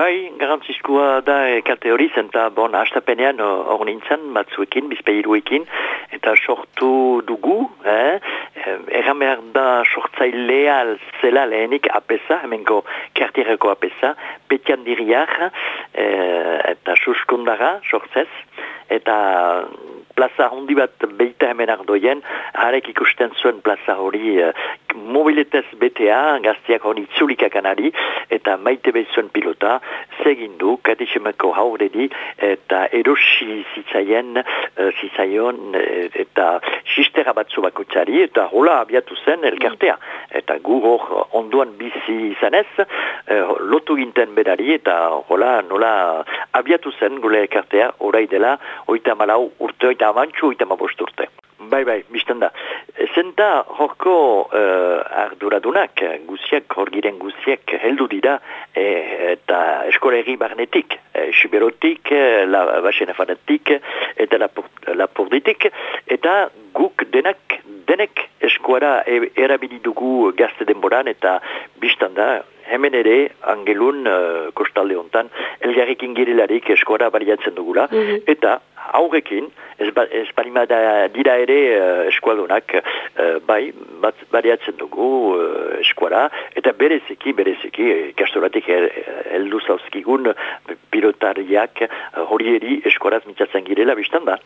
bai, garantzizkoa da e, kalte hori zen, eta bon, hastapenean hor nintzen, batzuekin, bizpeiruekin, eta sortu dugu, eh? erran behar da sortzailea zela lehenik apesa, hemenko kartierako apesa, petian diriak, eh, eta suskundara sortzez, eta plaza hundi bat beita hemen ardoien, harek ikusten zuen plaza hori uh, mobiletez betea, gaztiak hori tzulikak anari, eta maite behizuen pilota, segindu, katixemeko hauredi, eta erosi zitzaien, uh, zitzaion, eta sistera batzu bakutzari, eta hola abiatu zen elkartea. Eta gu hor onduan bizi izanez, uh, lotu ginten berari, eta hola nola abiatu zen gule elkartea, orai dela, oita malau urte, oita amantxu, oita mabosturte. Bai, bai, bizten da. Zenta horko uh, arduradunak, guziak, horgiren guziak heldu dira e, eta eskolegi barnetik, e, siberotik, la basen efanetik, eta lapurditik, eta guk denak, denek eskuara e, erabili dugu gazte denboran, eta bizten da, hemen ere, angelun, uh, kostalde hontan, elgarrikin girelarik eskuara bariatzen dugula, mhm. eta aurrekin, ez, ba, ez dira ere uh, eskualunak, uh, bai, bat, bariatzen dugu uh, eskuara, eta bereziki, bereziki, kastoratik heldu zauzkigun pilotariak horieri eskuaraz mitzatzen girela biztan da.